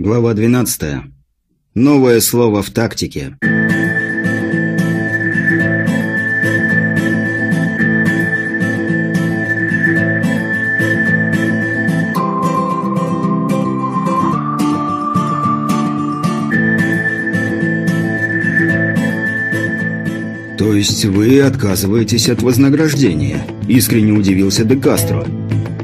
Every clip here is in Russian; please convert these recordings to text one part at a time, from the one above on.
Глава 12. Новое слово в тактике. «То есть вы отказываетесь от вознаграждения?» – искренне удивился де Кастро.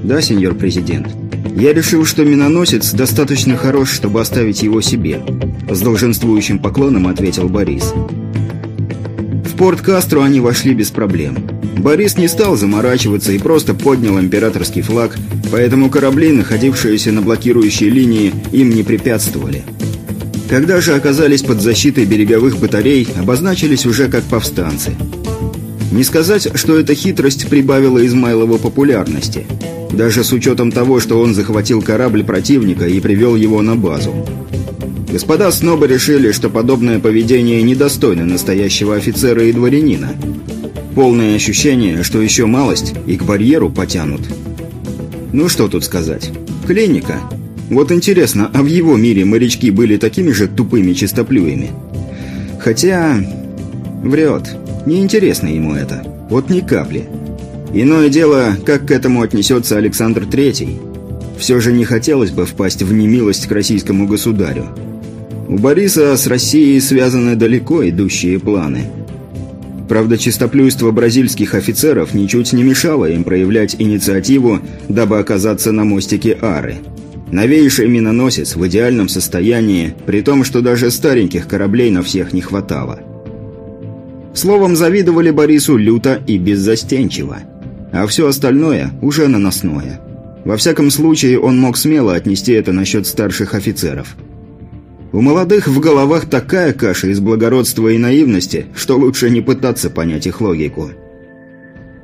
«Да, сеньор президент. Я решил, что миноносец достаточно хорош, чтобы оставить его себе», – с долженствующим поклоном ответил Борис. В порт Кастро они вошли без проблем. Борис не стал заморачиваться и просто поднял императорский флаг, поэтому корабли, находившиеся на блокирующей линии, им не препятствовали. Когда же оказались под защитой береговых батарей, обозначились уже как повстанцы. Не сказать, что эта хитрость прибавила Измайлову популярности. Даже с учетом того, что он захватил корабль противника и привел его на базу. Господа снова решили, что подобное поведение недостойно настоящего офицера и дворянина. Полное ощущение, что еще малость и к барьеру потянут. Ну что тут сказать. Клиника. Вот интересно, а в его мире морячки были такими же тупыми чистоплюями? Хотя... Врет. Неинтересно ему это. Вот ни капли. Иное дело, как к этому отнесется Александр Третий. Все же не хотелось бы впасть в немилость к российскому государю. У Бориса с Россией связаны далеко идущие планы. Правда, чистоплюйство бразильских офицеров ничуть не мешало им проявлять инициативу, дабы оказаться на мостике Ары – Новейший миноносец в идеальном состоянии, при том, что даже стареньких кораблей на всех не хватало. Словом, завидовали Борису люто и беззастенчиво. А все остальное уже наносное. Во всяком случае, он мог смело отнести это насчет старших офицеров. У молодых в головах такая каша из благородства и наивности, что лучше не пытаться понять их логику.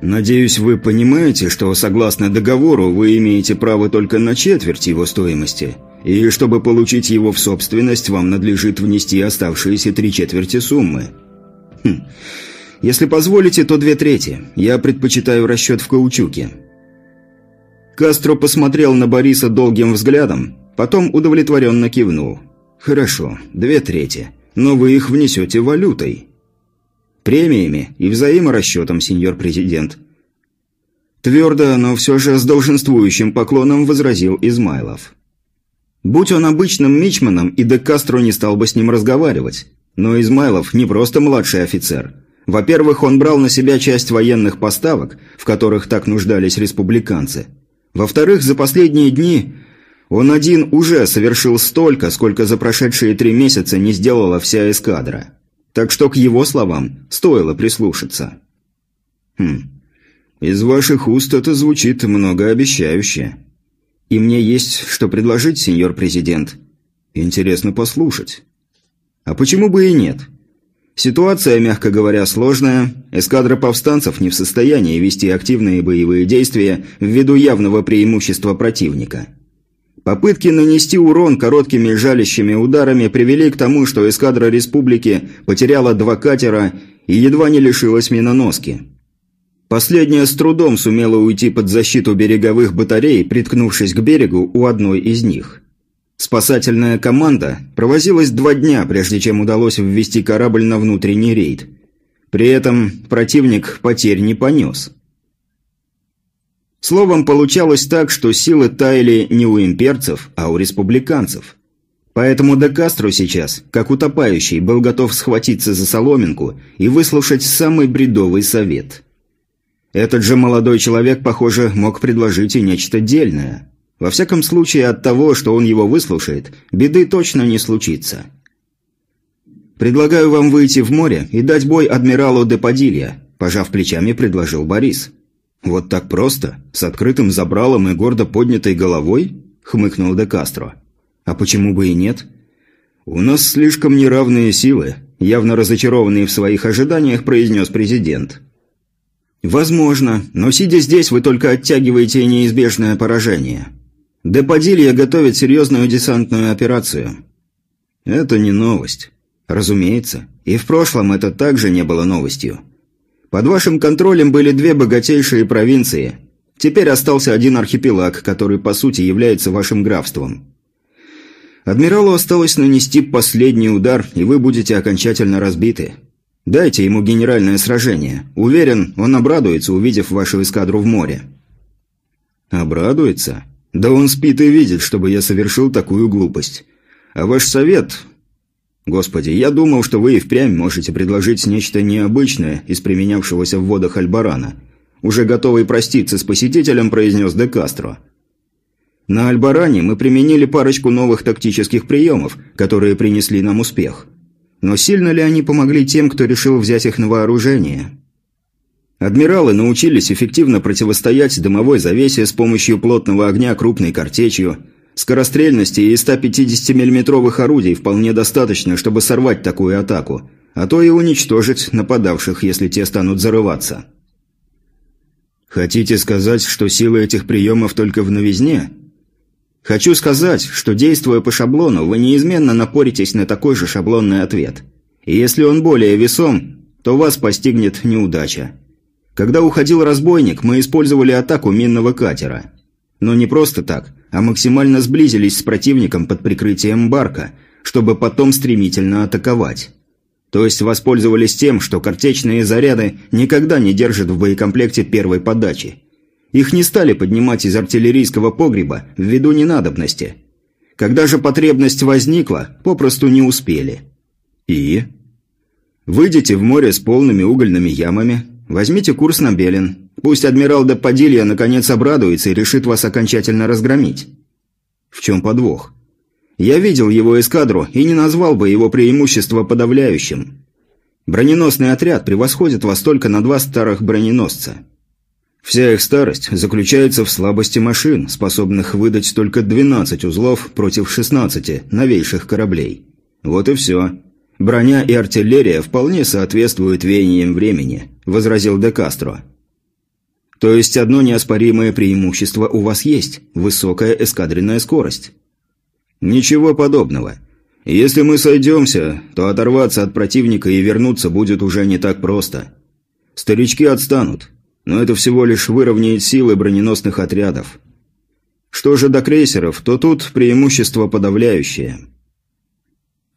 «Надеюсь, вы понимаете, что, согласно договору, вы имеете право только на четверть его стоимости, и чтобы получить его в собственность, вам надлежит внести оставшиеся три четверти суммы». «Хм. Если позволите, то две трети. Я предпочитаю расчет в каучуке». Кастро посмотрел на Бориса долгим взглядом, потом удовлетворенно кивнул. «Хорошо, две трети. Но вы их внесете валютой». Премиями и взаиморасчетом, сеньор президент. Твердо, но все же с долженствующим поклоном возразил Измайлов. Будь он обычным мичманом, и де Кастро не стал бы с ним разговаривать. Но Измайлов не просто младший офицер. Во-первых, он брал на себя часть военных поставок, в которых так нуждались республиканцы. Во-вторых, за последние дни он один уже совершил столько, сколько за прошедшие три месяца не сделала вся эскадра. Так что к его словам стоило прислушаться. Хм. Из ваших уст это звучит многообещающе. И мне есть что предложить, сеньор президент. Интересно послушать. А почему бы и нет? Ситуация, мягко говоря, сложная. Эскадра повстанцев не в состоянии вести активные боевые действия ввиду явного преимущества противника. Попытки нанести урон короткими жалящими ударами привели к тому, что эскадра республики потеряла два катера и едва не лишилась миноноски. Последняя с трудом сумела уйти под защиту береговых батарей, приткнувшись к берегу у одной из них. Спасательная команда провозилась два дня, прежде чем удалось ввести корабль на внутренний рейд. При этом противник потерь не понес. Словом, получалось так, что силы таяли не у имперцев, а у республиканцев. Поэтому де Кастро сейчас, как утопающий, был готов схватиться за соломинку и выслушать самый бредовый совет. Этот же молодой человек, похоже, мог предложить и нечто дельное. Во всяком случае, от того, что он его выслушает, беды точно не случится. «Предлагаю вам выйти в море и дать бой адмиралу де Падилья», – пожав плечами, предложил Борис. «Вот так просто? С открытым забралом и гордо поднятой головой?» – хмыкнул де Кастро. «А почему бы и нет?» «У нас слишком неравные силы», – явно разочарованный в своих ожиданиях произнес президент. «Возможно, но сидя здесь, вы только оттягиваете неизбежное поражение. Депадилья готовит серьезную десантную операцию». «Это не новость. Разумеется. И в прошлом это также не было новостью. Под вашим контролем были две богатейшие провинции. Теперь остался один архипелаг, который по сути является вашим графством. Адмиралу осталось нанести последний удар, и вы будете окончательно разбиты. Дайте ему генеральное сражение. Уверен, он обрадуется, увидев вашу эскадру в море». «Обрадуется? Да он спит и видит, чтобы я совершил такую глупость. А ваш совет... Господи, я думал, что вы и впрямь можете предложить нечто необычное из применявшегося в водах Альбарана. Уже готовый проститься с посетителем, произнес Де Кастро. На Альбаране мы применили парочку новых тактических приемов, которые принесли нам успех. Но сильно ли они помогли тем, кто решил взять их на вооружение? Адмиралы научились эффективно противостоять дымовой завесе с помощью плотного огня крупной картечью. Скорострельности и 150 миллиметровых орудий вполне достаточно, чтобы сорвать такую атаку, а то и уничтожить нападавших, если те станут зарываться. Хотите сказать, что сила этих приемов только в новизне? Хочу сказать, что действуя по шаблону, вы неизменно напоритесь на такой же шаблонный ответ. И если он более весом, то вас постигнет неудача. Когда уходил разбойник, мы использовали атаку минного катера. Но не просто так, а максимально сблизились с противником под прикрытием барка, чтобы потом стремительно атаковать. То есть воспользовались тем, что картечные заряды никогда не держат в боекомплекте первой подачи. Их не стали поднимать из артиллерийского погреба ввиду ненадобности. Когда же потребность возникла, попросту не успели. И? Выйдете в море с полными угольными ямами, возьмите курс на Белин. Пусть адмирал де Падилья наконец обрадуется и решит вас окончательно разгромить. В чем подвох? Я видел его эскадру и не назвал бы его преимущество подавляющим. Броненосный отряд превосходит вас только на два старых броненосца – Вся их старость заключается в слабости машин, способных выдать только 12 узлов против 16 новейших кораблей. Вот и все. Броня и артиллерия вполне соответствуют веяниям времени, возразил Де Кастро. То есть одно неоспоримое преимущество у вас есть – высокая эскадренная скорость. Ничего подобного. Если мы сойдемся, то оторваться от противника и вернуться будет уже не так просто. Старички отстанут, но это всего лишь выровняет силы броненосных отрядов. Что же до крейсеров, то тут преимущество подавляющее.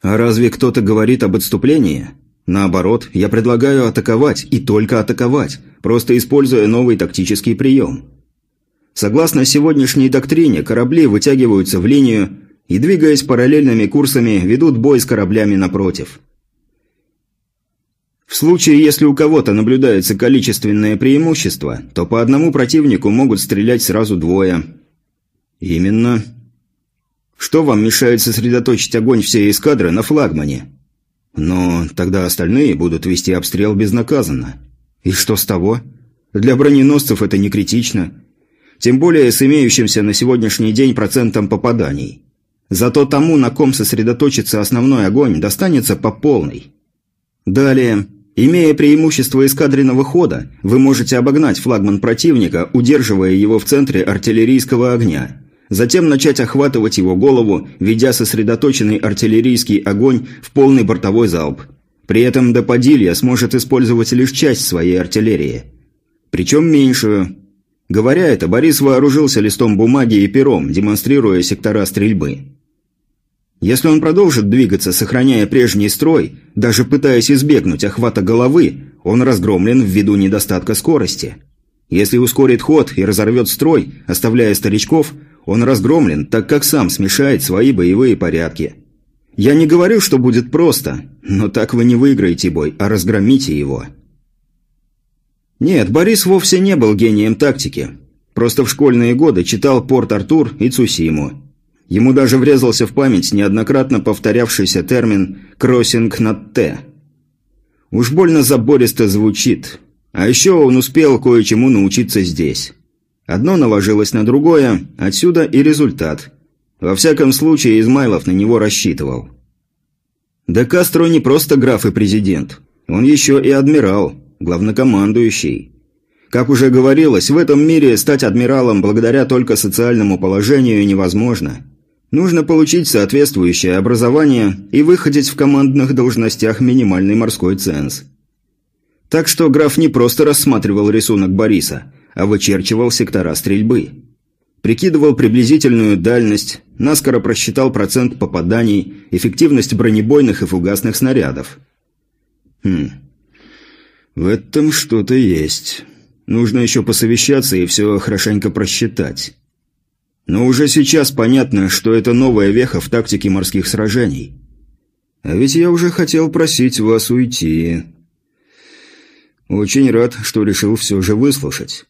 А разве кто-то говорит об отступлении? Наоборот, я предлагаю атаковать, и только атаковать, просто используя новый тактический прием. Согласно сегодняшней доктрине, корабли вытягиваются в линию и, двигаясь параллельными курсами, ведут бой с кораблями напротив – в случае, если у кого-то наблюдается количественное преимущество, то по одному противнику могут стрелять сразу двое. Именно. Что вам мешает сосредоточить огонь всей эскадры на флагмане? Но тогда остальные будут вести обстрел безнаказанно. И что с того? Для броненосцев это не критично. Тем более с имеющимся на сегодняшний день процентом попаданий. Зато тому, на ком сосредоточится основной огонь, достанется по полной. Далее, Имея преимущество эскадренного хода, вы можете обогнать флагман противника, удерживая его в центре артиллерийского огня. Затем начать охватывать его голову, ведя сосредоточенный артиллерийский огонь в полный бортовой залп. При этом Допадилья сможет использовать лишь часть своей артиллерии. Причем меньшую. Говоря это, Борис вооружился листом бумаги и пером, демонстрируя сектора стрельбы. Если он продолжит двигаться, сохраняя прежний строй, даже пытаясь избегнуть охвата головы, он разгромлен ввиду недостатка скорости. Если ускорит ход и разорвет строй, оставляя старичков, он разгромлен, так как сам смешает свои боевые порядки. Я не говорю, что будет просто, но так вы не выиграете бой, а разгромите его. Нет, Борис вовсе не был гением тактики. Просто в школьные годы читал Порт-Артур и Цусиму. Ему даже врезался в память неоднократно повторявшийся термин «кроссинг над Т». Уж больно забористо звучит. А еще он успел кое-чему научиться здесь. Одно наложилось на другое, отсюда и результат. Во всяком случае, Измайлов на него рассчитывал. Да Кастро не просто граф и президент. Он еще и адмирал, главнокомандующий. Как уже говорилось, в этом мире стать адмиралом благодаря только социальному положению невозможно. Нужно получить соответствующее образование и выходить в командных должностях минимальный морской ценз. Так что граф не просто рассматривал рисунок Бориса, а вычерчивал сектора стрельбы. Прикидывал приблизительную дальность, наскоро просчитал процент попаданий, эффективность бронебойных и фугасных снарядов. Хм. В этом что-то есть. Нужно еще посовещаться и все хорошенько просчитать. Но уже сейчас понятно, что это новая веха в тактике морских сражений. А ведь я уже хотел просить вас уйти. Очень рад, что решил все же выслушать.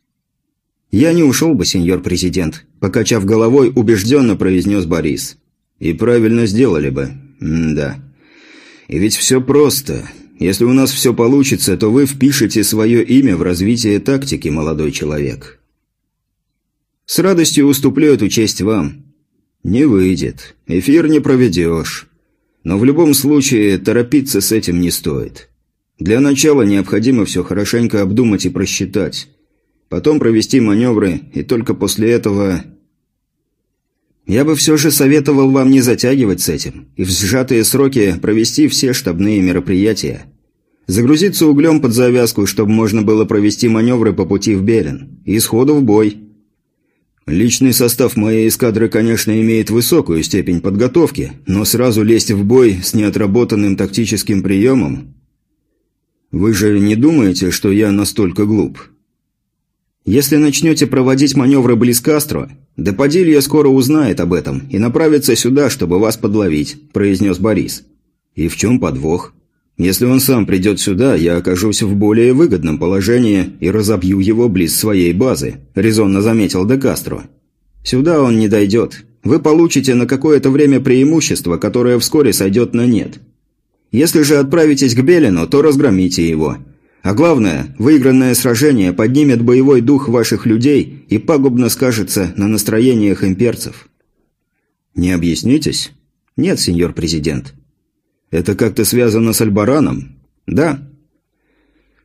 Я не ушел бы, сеньор президент, покачав головой, убежденно произнес Борис. И правильно сделали бы. М да. И ведь все просто. Если у нас все получится, то вы впишете свое имя в развитие тактики, молодой человек. С радостью уступлю эту честь вам. Не выйдет. Эфир не проведешь. Но в любом случае торопиться с этим не стоит. Для начала необходимо все хорошенько обдумать и просчитать. Потом провести маневры, и только после этого... Я бы все же советовал вам не затягивать с этим, и в сжатые сроки провести все штабные мероприятия. Загрузиться углем под завязку, чтобы можно было провести маневры по пути в Белен. И сходу в бой. Личный состав моей эскадры, конечно, имеет высокую степень подготовки, но сразу лезть в бой с неотработанным тактическим приемом... Вы же не думаете, что я настолько глуп? Если начнете проводить маневры близ Кастро, Депадилья скоро узнает об этом и направится сюда, чтобы вас подловить», – произнес Борис. «И в чем подвох? Если он сам придет сюда, я окажусь в более выгодном положении и разобью его близ своей базы», – резонно заметил Де Кастро. «Сюда он не дойдет. Вы получите на какое-то время преимущество, которое вскоре сойдет на нет. Если же отправитесь к Белину, то разгромите его. А главное, выигранное сражение поднимет боевой дух ваших людей и пагубно скажется на настроениях имперцев. Не объяснитесь? Нет, сеньор президент. Это как-то связано с Альбараном? Да.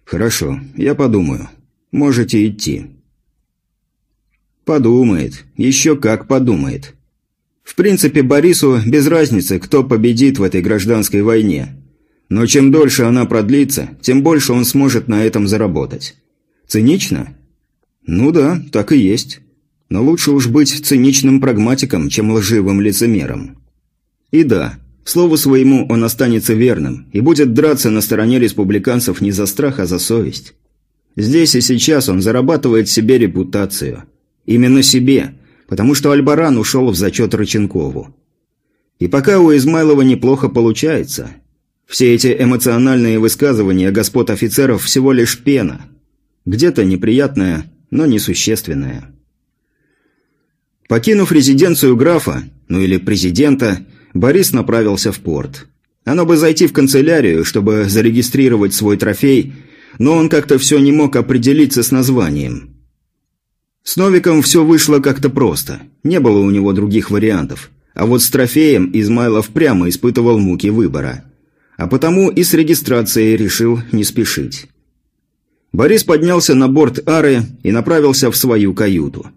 Хорошо, я подумаю. Можете идти. Подумает. Еще как подумает. В принципе, Борису без разницы, кто победит в этой гражданской войне. Но чем дольше она продлится, тем больше он сможет на этом заработать. Цинично? Ну да, так и есть. Но лучше уж быть циничным прагматиком, чем лживым лицемером. И да, слову своему он останется верным и будет драться на стороне республиканцев не за страх, а за совесть. Здесь и сейчас он зарабатывает себе репутацию. Именно себе, потому что Альбаран ушел в зачет Рыченкову. И пока у Измайлова неплохо получается. Все эти эмоциональные высказывания господ офицеров всего лишь пена. Где-то неприятная, но несущественная. Покинув резиденцию графа, ну или президента, Борис направился в порт. Оно бы зайти в канцелярию, чтобы зарегистрировать свой трофей, но он как-то все не мог определиться с названием. С Новиком все вышло как-то просто. Не было у него других вариантов. А вот с трофеем Измайлов прямо испытывал муки выбора. А потому и с регистрацией решил не спешить. Борис поднялся на борт Ары и направился в свою каюту.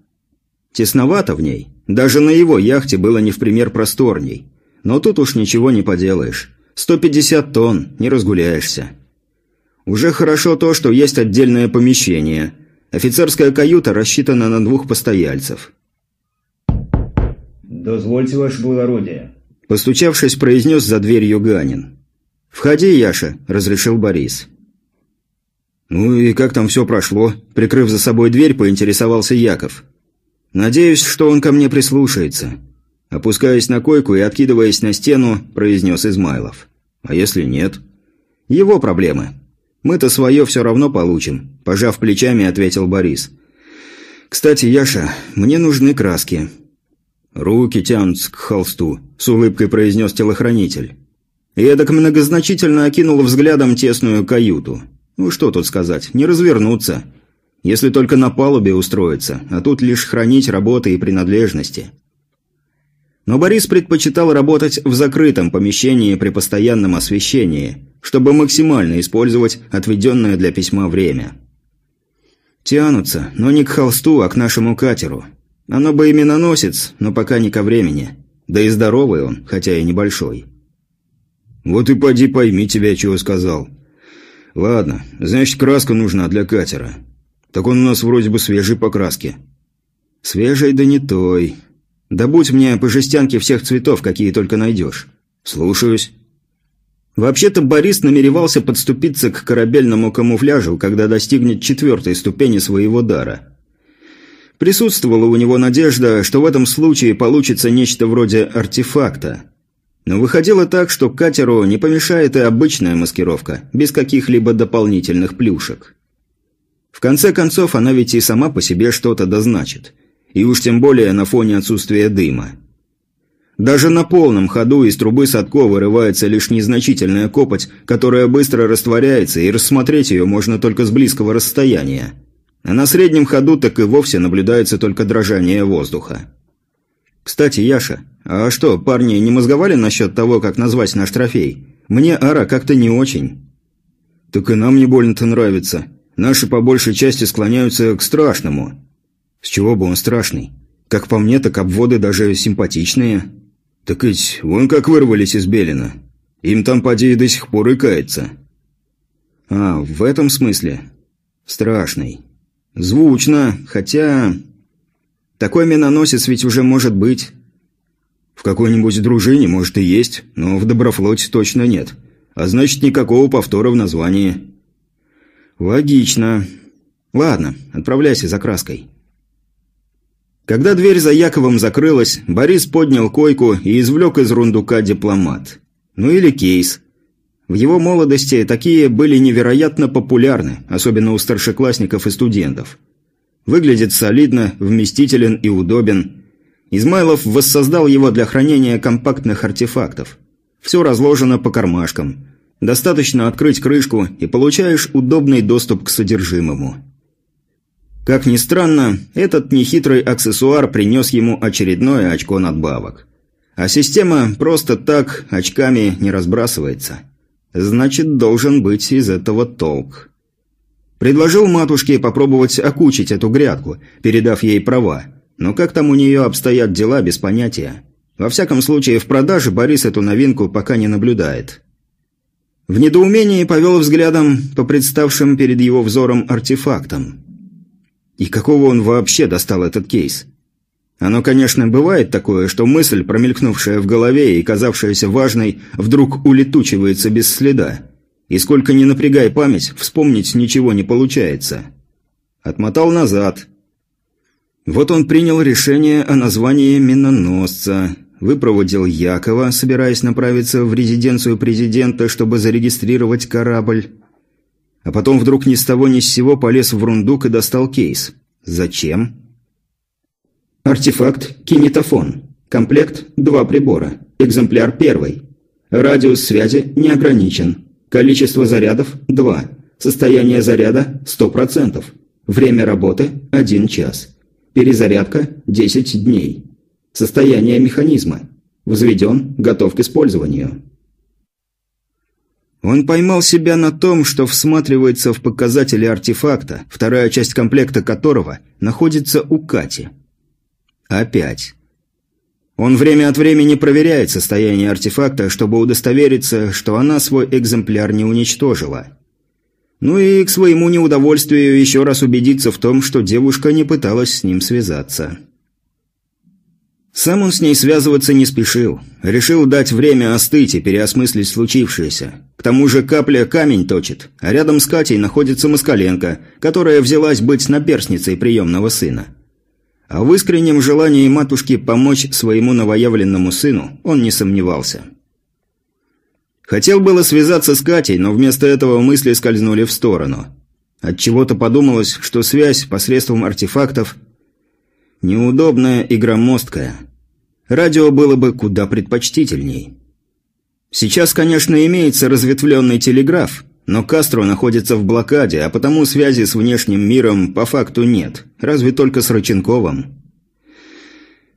Тесновато в ней. Даже на его яхте было не в пример просторней. Но тут уж ничего не поделаешь. 150 тонн, не разгуляешься. Уже хорошо то, что есть отдельное помещение – Офицерская каюта рассчитана на двух постояльцев. «Дозвольте, ваше благородие», – постучавшись, произнес за дверью Ганин. «Входи, Яша», – разрешил Борис. «Ну и как там все прошло?» – прикрыв за собой дверь, поинтересовался Яков. «Надеюсь, что он ко мне прислушается». Опускаясь на койку и откидываясь на стену, произнес Измайлов. «А если нет?» «Его проблемы. Мы-то свое все равно получим», – пожав плечами, ответил Борис. «Кстати, Яша, мне нужны краски». «Руки тянутся к холсту», – с улыбкой произнес телохранитель. И эдак многозначительно окинул взглядом тесную каюту. Ну что тут сказать, не развернуться. Если только на палубе устроиться, а тут лишь хранить работы и принадлежности. Но Борис предпочитал работать в закрытом помещении при постоянном освещении – чтобы максимально использовать отведенное для письма время. Тянутся, но не к холсту, а к нашему катеру. Оно бы именно носится, но пока не ко времени. Да и здоровый он, хотя и небольшой. Вот и поди пойми тебя, чего сказал. Ладно, значит, краска нужна для катера. Так он у нас вроде бы свежей покраски. «Свежий да не той. Добудь мне по жестянке всех цветов, какие только найдешь». «Слушаюсь». Вообще-то Борис намеревался подступиться к корабельному камуфляжу, когда достигнет четвертой ступени своего дара. Присутствовала у него надежда, что в этом случае получится нечто вроде артефакта. Но выходило так, что катеру не помешает и обычная маскировка, без каких-либо дополнительных плюшек. В конце концов, она ведь и сама по себе что-то дозначит. И уж тем более на фоне отсутствия дыма. Даже на полном ходу из трубы Садко вырывается лишь незначительная копоть, которая быстро растворяется, и рассмотреть ее можно только с близкого расстояния. А на среднем ходу так и вовсе наблюдается только дрожание воздуха. Кстати, Яша, а что, парни не мозговали насчет того, как назвать наш трофей? Мне Ара как-то не очень. Так и нам не больно-то нравится. Наши по большей части склоняются к страшному. С чего бы он страшный? Как по мне, так обводы даже симпатичные. «Так ведь вон как вырвались из Белина. Им там поди до сих пор и кается». «А, в этом смысле? Страшный. Звучно, хотя... Такой миноносец ведь уже может быть. В какой-нибудь дружине, может, и есть, но в Доброфлоте точно нет. А значит, никакого повтора в названии». «Логично. Ладно, отправляйся за краской». Когда дверь за Яковом закрылась, Борис поднял койку и извлек из рундука дипломат. Ну или кейс. В его молодости такие были невероятно популярны, особенно у старшеклассников и студентов. Выглядит солидно, вместителен и удобен. Измайлов воссоздал его для хранения компактных артефактов. Все разложено по кармашкам. Достаточно открыть крышку и получаешь удобный доступ к содержимому. Как ни странно, этот нехитрый аксессуар принес ему очередное очко надбавок. А система просто так очками не разбрасывается. Значит, должен быть из этого толк. Предложил матушке попробовать окучить эту грядку, передав ей права. Но как там у нее обстоят дела, без понятия. Во всяком случае, в продаже Борис эту новинку пока не наблюдает. В недоумении повел взглядом по представшим перед его взором артефактам. И какого он вообще достал этот кейс? Оно, конечно, бывает такое, что мысль, промелькнувшая в голове и казавшаяся важной, вдруг улетучивается без следа. И сколько ни напрягай память, вспомнить ничего не получается. Отмотал назад. Вот он принял решение о названии миноносца, выпроводил Якова, собираясь направиться в резиденцию президента, чтобы зарегистрировать корабль. А потом вдруг ни с того ни с сего полез в рундук и достал кейс. Зачем? Артефакт «Кинетофон». Комплект – два прибора. Экземпляр первый. Радиус связи не ограничен. Количество зарядов – два. Состояние заряда – 100%. Время работы – 1 час. Перезарядка – 10 дней. Состояние механизма. Взведен, готов к использованию. Он поймал себя на том, что всматривается в показатели артефакта, вторая часть комплекта которого находится у Кати. Опять. Он время от времени проверяет состояние артефакта, чтобы удостовериться, что она свой экземпляр не уничтожила. Ну и к своему неудовольствию еще раз убедиться в том, что девушка не пыталась с ним связаться. Сам он с ней связываться не спешил. Решил дать время остыть и переосмыслить случившееся. К тому же капля камень точит, а рядом с Катей находится Москаленко, которая взялась быть наперсницей приемного сына. А в искреннем желании матушки помочь своему новоявленному сыну он не сомневался. Хотел было связаться с Катей, но вместо этого мысли скользнули в сторону. Отчего-то подумалось, что связь посредством артефактов – Неудобная и громоздкая. Радио было бы куда предпочтительней. Сейчас, конечно, имеется разветвленный телеграф, но Кастро находится в блокаде, а потому связи с внешним миром по факту нет, разве только с Рыченковым.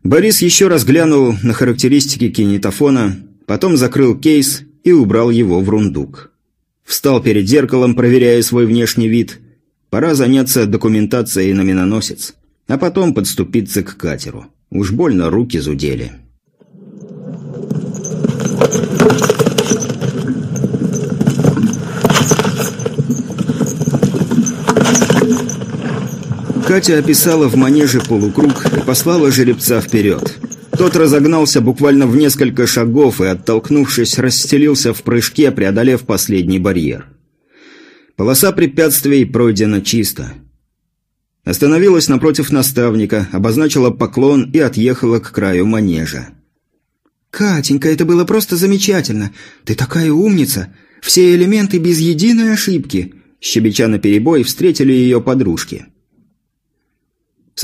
Борис еще раз глянул на характеристики кинетофона, потом закрыл кейс и убрал его в рундук. Встал перед зеркалом, проверяя свой внешний вид. Пора заняться документацией на миноносец а потом подступиться к катеру. Уж больно руки зудели. Катя описала в манеже полукруг и послала жеребца вперед. Тот разогнался буквально в несколько шагов и, оттолкнувшись, расстелился в прыжке, преодолев последний барьер. Полоса препятствий пройдена чисто. Остановилась напротив наставника, обозначила поклон и отъехала к краю манежа. «Катенька, это было просто замечательно! Ты такая умница! Все элементы без единой ошибки!» Щебеча на перебой встретили ее подружки.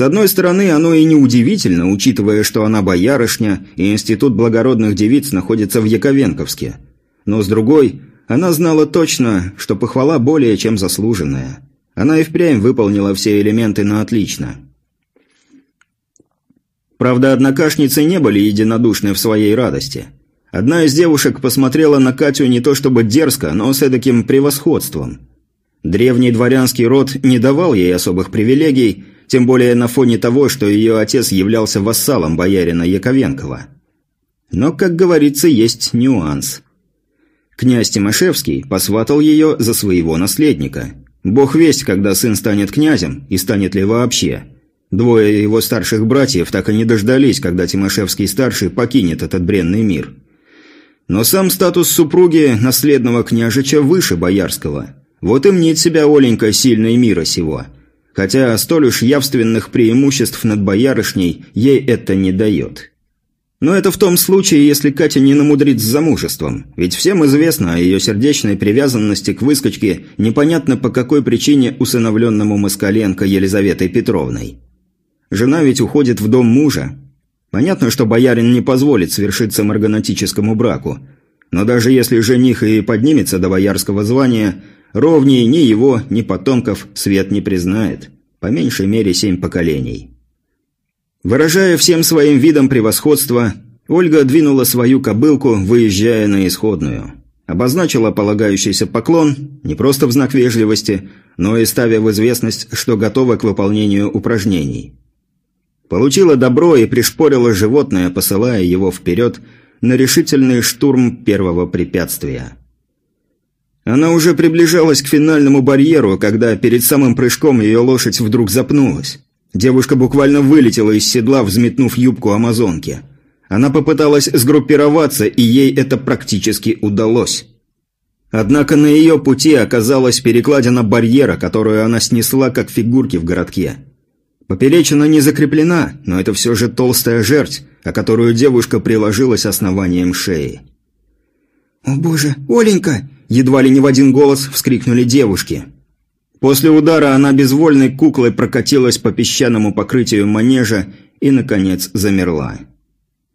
С одной стороны, оно и неудивительно, учитывая, что она боярышня, и Институт благородных девиц находится в Яковенковске. Но с другой, она знала точно, что похвала более чем заслуженная. Она и впрямь выполнила все элементы на отлично. Правда, однокашницы не были единодушны в своей радости. Одна из девушек посмотрела на Катю не то чтобы дерзко, но с эдаким превосходством. Древний дворянский род не давал ей особых привилегий, тем более на фоне того, что ее отец являлся вассалом боярина Яковенкова. Но, как говорится, есть нюанс. Князь Тимошевский посватал ее за своего наследника. Бог весть, когда сын станет князем, и станет ли вообще. Двое его старших братьев так и не дождались, когда Тимошевский-старший покинет этот бренный мир. Но сам статус супруги наследного княжича выше боярского. Вот и мнит себя Оленька сильной мира сего – хотя столь уж явственных преимуществ над боярышней ей это не дает. Но это в том случае, если Катя не намудрит с замужеством, ведь всем известно о ее сердечной привязанности к выскочке непонятно по какой причине усыновленному Москаленко Елизаветой Петровной. Жена ведь уходит в дом мужа. Понятно, что боярин не позволит свершиться марганатическому браку, но даже если жених и поднимется до боярского звания, Ровней ни его, ни потомков свет не признает. По меньшей мере семь поколений. Выражая всем своим видом превосходство, Ольга двинула свою кобылку, выезжая на исходную. Обозначила полагающийся поклон, не просто в знак вежливости, но и ставя в известность, что готова к выполнению упражнений. Получила добро и пришпорила животное, посылая его вперед на решительный штурм первого препятствия. Она уже приближалась к финальному барьеру, когда перед самым прыжком ее лошадь вдруг запнулась. Девушка буквально вылетела из седла, взметнув юбку амазонки. Она попыталась сгруппироваться, и ей это практически удалось. Однако на ее пути оказалась перекладина барьера, которую она снесла, как фигурки в городке. Поперечина не закреплена, но это все же толстая жерть, о которую девушка приложилась основанием шеи. «О боже, Оленька!» Едва ли не в один голос вскрикнули девушки. После удара она безвольной куклой прокатилась по песчаному покрытию манежа и, наконец, замерла.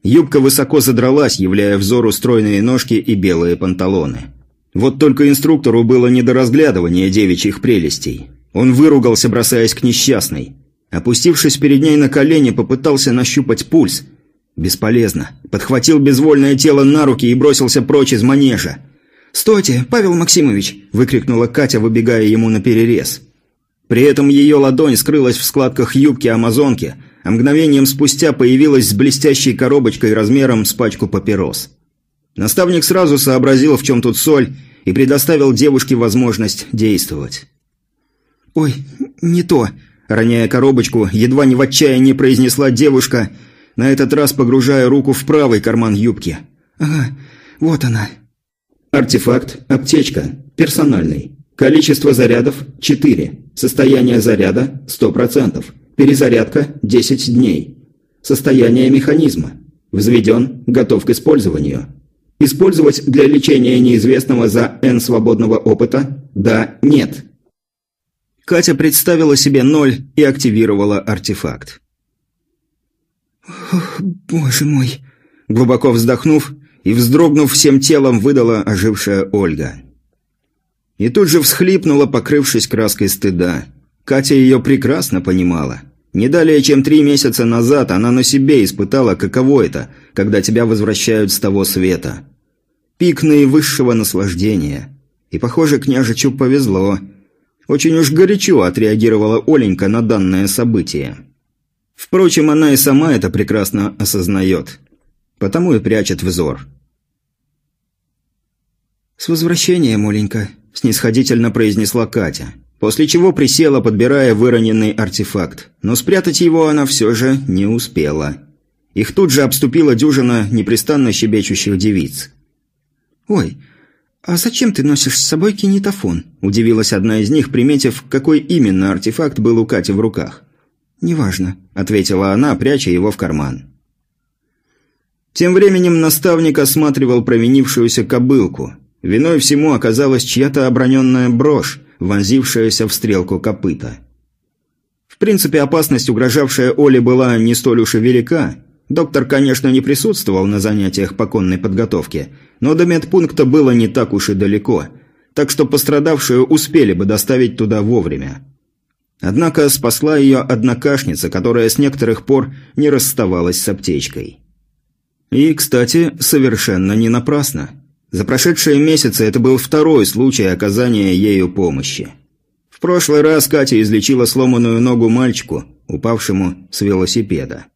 Юбка высоко задралась, являя взору стройные ножки и белые панталоны. Вот только инструктору было не до разглядывания девичьих прелестей. Он выругался, бросаясь к несчастной. Опустившись перед ней на колени, попытался нащупать пульс. Бесполезно. Подхватил безвольное тело на руки и бросился прочь из манежа. «Стойте, Павел Максимович!» – выкрикнула Катя, выбегая ему на перерез. При этом ее ладонь скрылась в складках юбки амазонки, а мгновением спустя появилась с блестящей коробочкой размером с пачку папирос. Наставник сразу сообразил, в чем тут соль, и предоставил девушке возможность действовать. «Ой, не то!» – роняя коробочку, едва не в отчаянии произнесла девушка, на этот раз погружая руку в правый карман юбки. «Ага, вот она!» Артефакт «Аптечка». Персональный. Количество зарядов – 4. Состояние заряда – 100%. Перезарядка – 10 дней. Состояние механизма. Взведен, готов к использованию. Использовать для лечения неизвестного за N свободного опыта – да, нет. Катя представила себе ноль и активировала артефакт. «Ох, боже мой!» Глубоко вздохнув, и, вздрогнув всем телом, выдала ожившая Ольга. И тут же всхлипнула, покрывшись краской стыда. Катя ее прекрасно понимала. Не далее, чем три месяца назад она на себе испытала, каково это, когда тебя возвращают с того света. Пик наивысшего наслаждения. И, похоже, княжичу повезло. Очень уж горячо отреагировала Оленька на данное событие. Впрочем, она и сама это прекрасно осознает. Потому и прячет взор. «С возвращением, Оленька», – снисходительно произнесла Катя. после чего присела, подбирая выроненный артефакт, но спрятать его она все же не успела. Их тут же обступила дюжина непрестанно щебечущих девиц. «Ой, а зачем ты носишь с собой кинетофон?» – удивилась одна из них, приметив, какой именно артефакт был у Кати в руках. «Неважно», – ответила она, пряча его в карман. Тем временем наставник осматривал провинившуюся кобылку. Виной всему оказалась чья-то оброненная брошь, вонзившаяся в стрелку копыта. В принципе, опасность, угрожавшая Оле, была не столь уж и велика. Доктор, конечно, не присутствовал на занятиях по конной подготовке, но до медпункта было не так уж и далеко, так что пострадавшую успели бы доставить туда вовремя. Однако спасла ее однокашница, которая с некоторых пор не расставалась с аптечкой. И, кстати, совершенно не напрасно. За прошедшие месяцы это был второй случай оказания ею помощи. В прошлый раз Катя излечила сломанную ногу мальчику, упавшему с велосипеда.